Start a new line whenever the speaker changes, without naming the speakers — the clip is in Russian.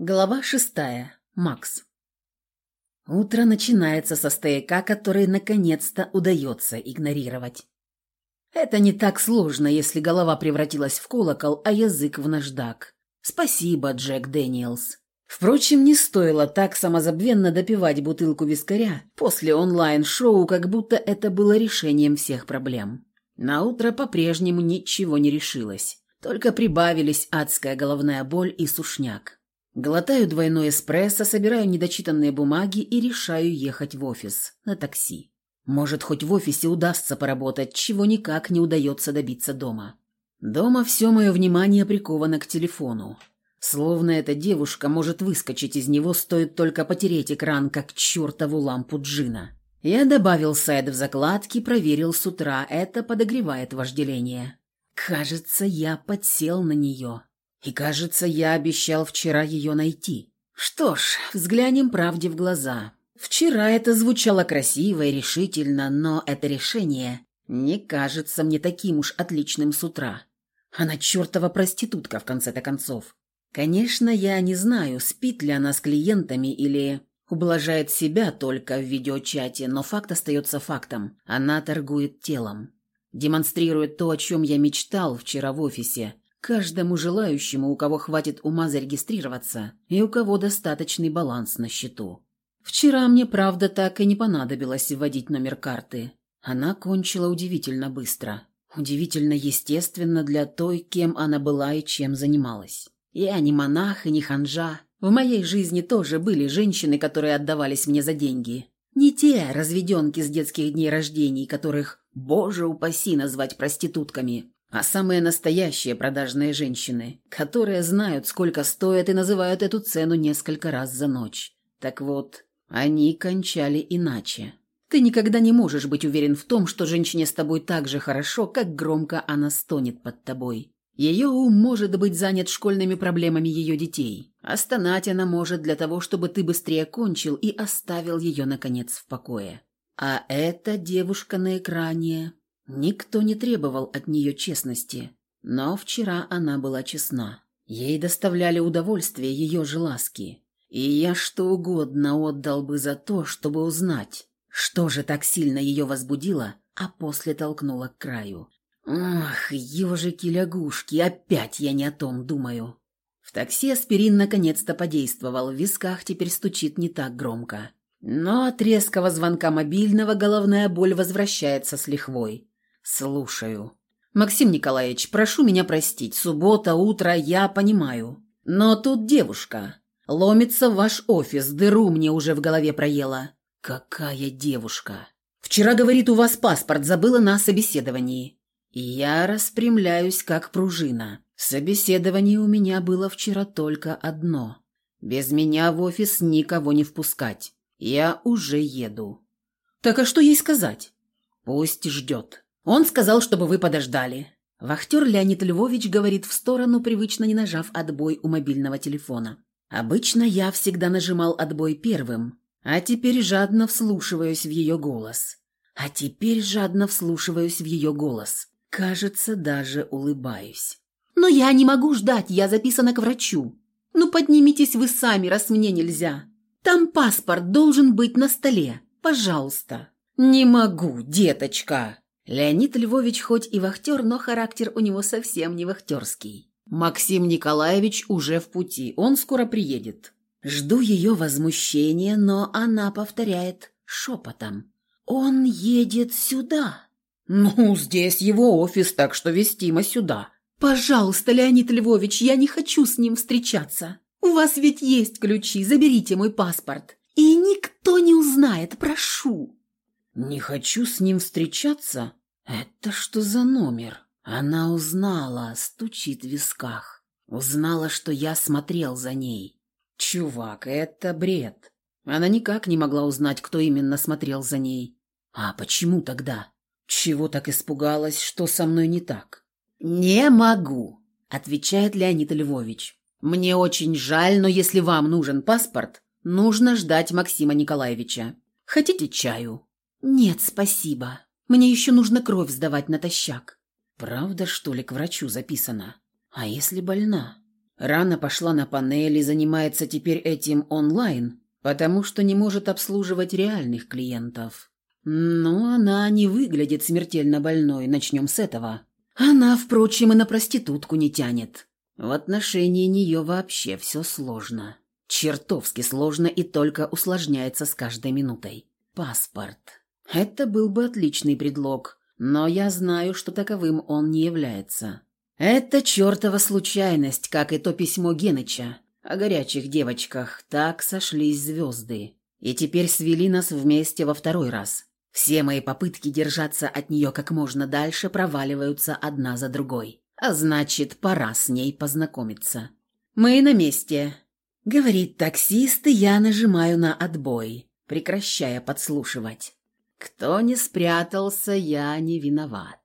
Глава шестая. Макс. Утро начинается со стояка, который наконец-то удается игнорировать. Это не так сложно, если голова превратилась в колокол, а язык в наждак. Спасибо, Джек Дэниелс. Впрочем, не стоило так самозабвенно допивать бутылку вискаря после онлайн-шоу, как будто это было решением всех проблем. На утро по-прежнему ничего не решилось. Только прибавились адская головная боль и сушняк. Глотаю двойной эспрессо, собираю недочитанные бумаги и решаю ехать в офис на такси. Может, хоть в офисе удастся поработать, чего никак не удается добиться дома. Дома все мое внимание приковано к телефону. Словно эта девушка может выскочить из него, стоит только потереть экран, как чертову лампу джина. Я добавил сайт в закладки, проверил с утра, это подогревает вожделение. Кажется, я подсел на нее. И, кажется, я обещал вчера ее найти. Что ж, взглянем правде в глаза. Вчера это звучало красиво и решительно, но это решение не кажется мне таким уж отличным с утра. Она чертова проститутка, в конце-то концов. Конечно, я не знаю, спит ли она с клиентами или ублажает себя только в видеочате, но факт остается фактом. Она торгует телом. Демонстрирует то, о чем я мечтал вчера в офисе, Каждому желающему, у кого хватит ума зарегистрироваться и у кого достаточный баланс на счету. Вчера мне, правда, так и не понадобилось вводить номер карты. Она кончила удивительно быстро. Удивительно естественно для той, кем она была и чем занималась. Я не монах и не ханжа. В моей жизни тоже были женщины, которые отдавались мне за деньги. Не те разведенки с детских дней рождений, которых, боже упаси, назвать проститутками, а самые настоящие продажные женщины, которые знают, сколько стоят и называют эту цену несколько раз за ночь. Так вот, они кончали иначе. Ты никогда не можешь быть уверен в том, что женщине с тобой так же хорошо, как громко она стонет под тобой. Ее ум может быть занят школьными проблемами ее детей, а стонать она может для того, чтобы ты быстрее кончил и оставил ее, наконец, в покое. А эта девушка на экране Никто не требовал от нее честности, но вчера она была честна. Ей доставляли удовольствие ее же ласки, и я что угодно отдал бы за то, чтобы узнать, что же так сильно ее возбудило, а после толкнуло к краю. Ах, ежики-лягушки, опять я не о том думаю. В такси аспирин наконец-то подействовал, в висках теперь стучит не так громко. Но от резкого звонка мобильного головная боль возвращается с лихвой. «Слушаю. Максим Николаевич, прошу меня простить. Суббота, утро, я понимаю. Но тут девушка. Ломится в ваш офис, дыру мне уже в голове проела». «Какая девушка?» «Вчера, говорит, у вас паспорт забыла на собеседовании». Я распрямляюсь, как пружина. Собеседование у меня было вчера только одно. Без меня в офис никого не впускать. Я уже еду. Так а что ей сказать? Пусть ждет. Он сказал, чтобы вы подождали. Вахтер Леонид Львович говорит в сторону, привычно не нажав отбой у мобильного телефона. Обычно я всегда нажимал отбой первым, а теперь жадно вслушиваюсь в ее голос. А теперь жадно вслушиваюсь в ее голос. Кажется, даже улыбаюсь. «Но я не могу ждать, я записана к врачу. Ну поднимитесь вы сами, раз мне нельзя. Там паспорт должен быть на столе. Пожалуйста». «Не могу, деточка», Леонид Львович хоть и вахтер, но характер у него совсем не вахтерский. Максим Николаевич уже в пути, он скоро приедет. Жду ее возмущения, но она повторяет шепотом. «Он едет сюда». «Ну, здесь его офис, так что вестимо сюда». «Пожалуйста, Леонид Львович, я не хочу с ним встречаться. У вас ведь есть ключи, заберите мой паспорт. И никто не узнает, прошу». «Не хочу с ним встречаться? Это что за номер?» Она узнала, стучит в висках. Узнала, что я смотрел за ней. «Чувак, это бред». Она никак не могла узнать, кто именно смотрел за ней. «А почему тогда? Чего так испугалась, что со мной не так?» «Не могу», — отвечает Леонид Львович. «Мне очень жаль, но если вам нужен паспорт, нужно ждать Максима Николаевича. Хотите чаю?» «Нет, спасибо. Мне еще нужно кровь сдавать натощак». «Правда, что ли, к врачу записана? А если больна?» Рано пошла на панель и занимается теперь этим онлайн, потому что не может обслуживать реальных клиентов. Ну, она не выглядит смертельно больной, начнем с этого. Она, впрочем, и на проститутку не тянет. В отношении нее вообще все сложно. Чертовски сложно и только усложняется с каждой минутой. Паспорт. Это был бы отличный предлог, но я знаю, что таковым он не является. Это чертова случайность, как и то письмо Геныча. О горячих девочках так сошлись звезды. И теперь свели нас вместе во второй раз. Все мои попытки держаться от нее как можно дальше проваливаются одна за другой. А значит, пора с ней познакомиться. «Мы на месте», — говорит таксист, и я нажимаю на отбой, прекращая подслушивать. Кто не спрятался, я не виноват.